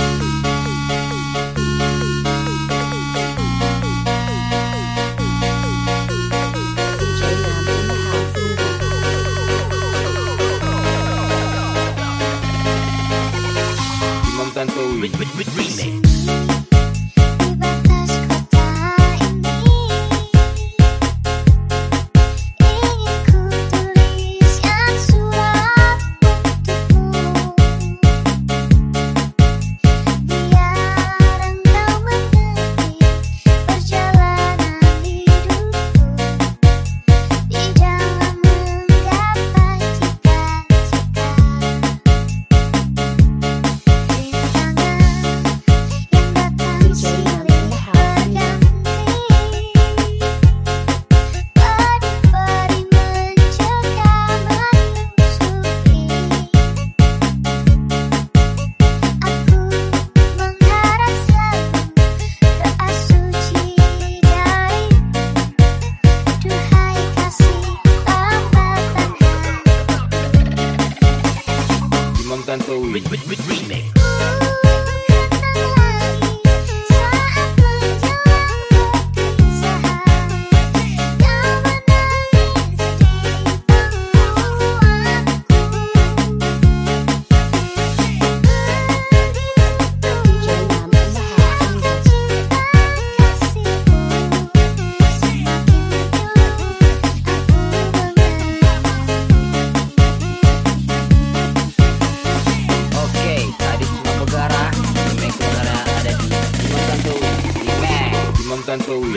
え? remix.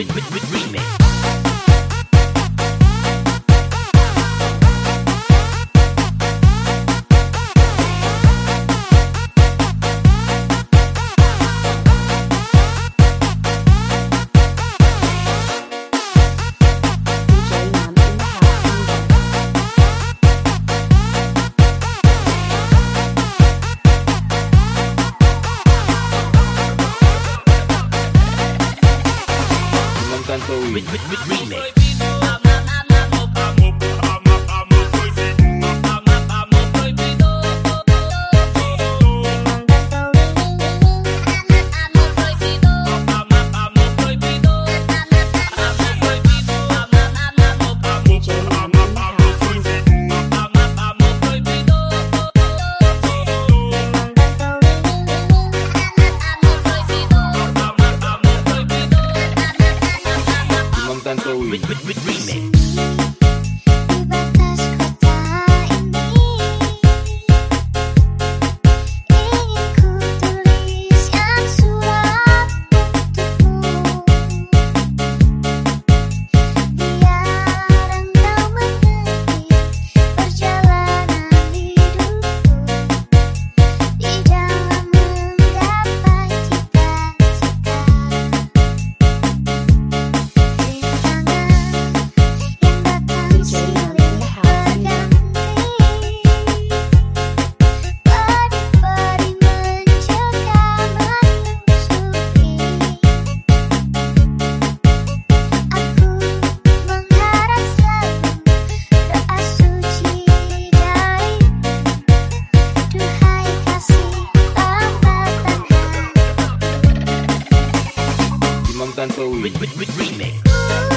Santo Remix. Santo Santo Remix.